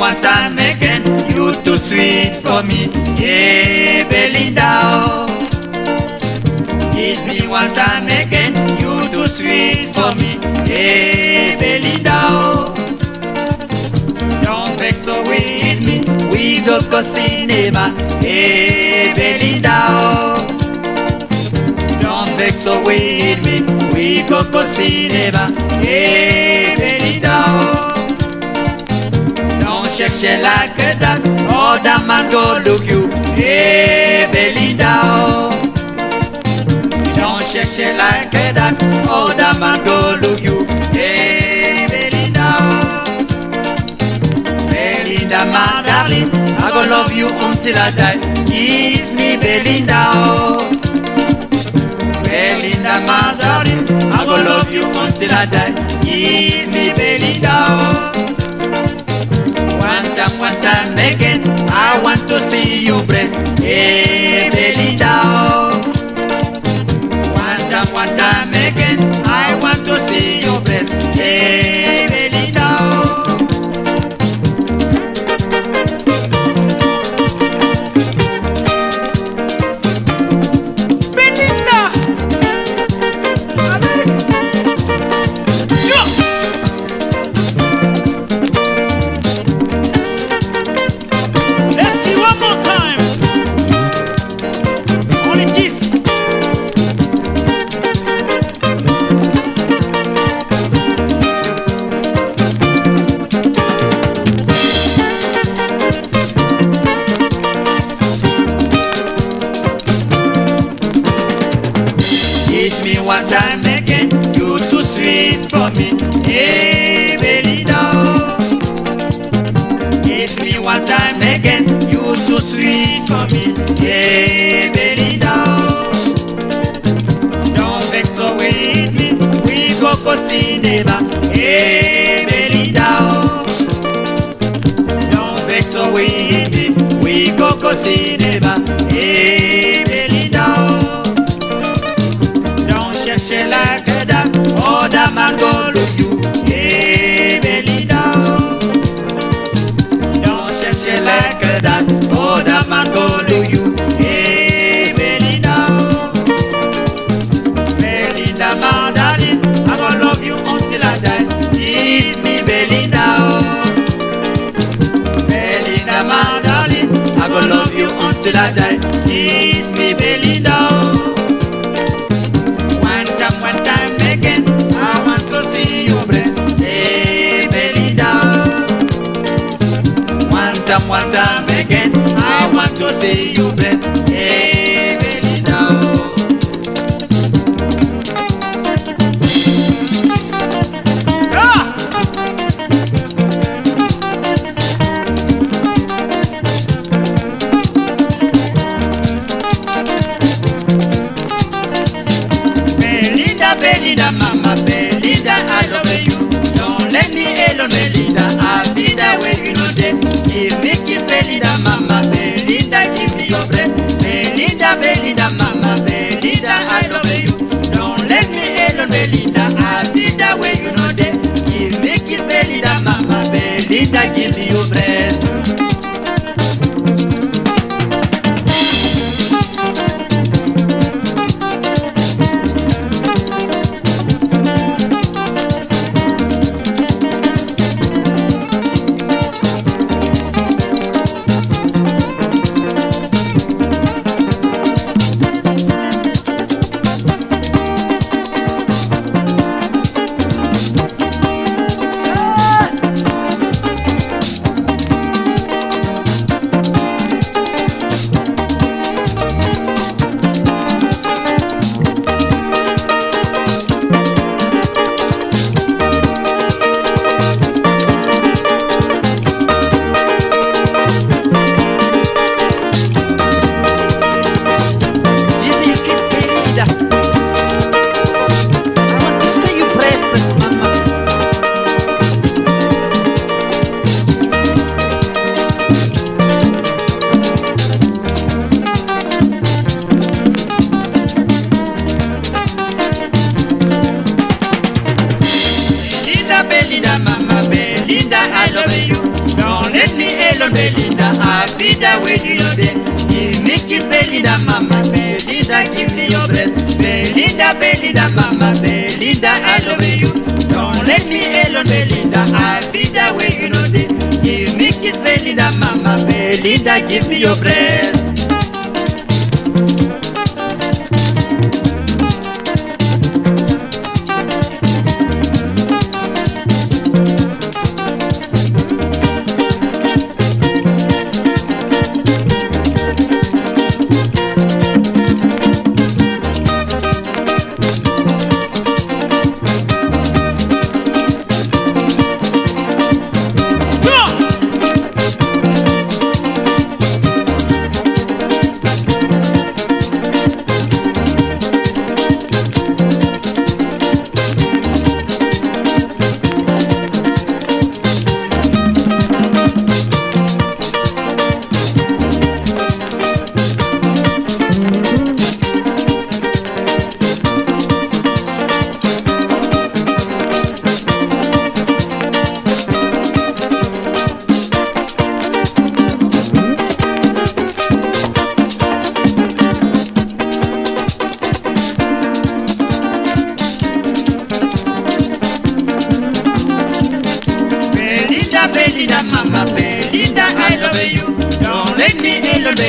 one time again, you too sweet for me, yeah, Belinda. Oh. One time again, you too sweet for me, yeah, Belinda. Oh. Don't vex away with me, we go go cinema, yeah, Belinda. Oh. Don't vex away with me, we go go cinema, yeah, Belinda. Oh. Don't la que date, oh dame go look you, hey Belinda, oh. Chercher la que date, oh go look you, hey Belinda, oh. Belinda, my darling, I go love you until I die. Kiss me, Belinda, oh. Belinda, my darling, I go love you until I die. Kiss me, Belinda, oh. One time again, you too sweet for me, hey Belinda. Kiss me one time again, you too sweet for me, hey Belinda. Don't vex away with me, we go go cinema, hey Belinda. Don't vex away me, we go go Belinda, my darling, I gonna love you until I die. Kiss me, Belinda. Oh. Belinda, my darling, I gonna love you until I die. Kiss me, Belinda. Oh. One time, one time again, I want to see you breast, hey Belinda. One time, one time again, I want to see you breast, no Melinda, Avida, where you know them. Give me kiss, Belinda, Mama, Belinda, give me your breath. Belinda, Belinda, Mama, Belinda, I love you. Don't let me alone, Belinda, Avida, where you know them. Give me kiss, Belinda, Mama, Belinda, give me your breath. Belinda, Belinda, Mama, Belinda, I love you. Don't let me alone, Belinda. I be the way you know this. Give me kiss, Belinda, Mama, Belinda, give me your breath.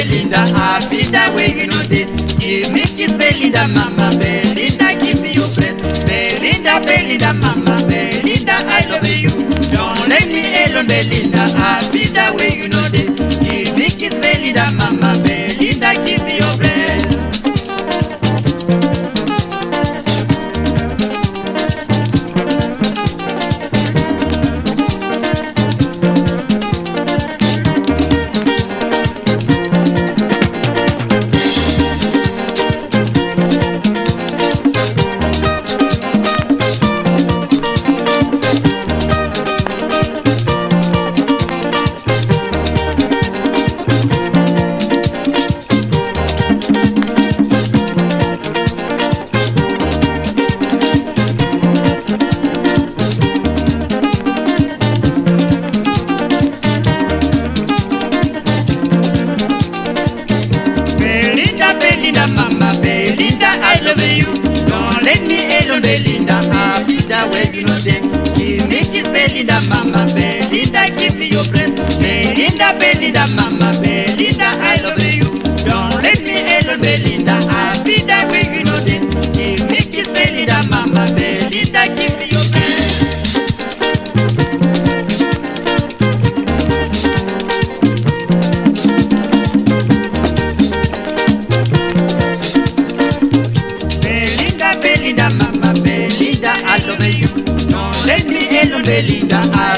Belinda. Be the way you know this. Give me kiss, Belinda, Mama, Belinda, give me your breath. Belinda, Belinda, Mama, Belinda, I love you. Belinda, mamá Belinda, give me your man. Belinda, Mamma Belinda, I love you. Don't let me alone, Belinda, I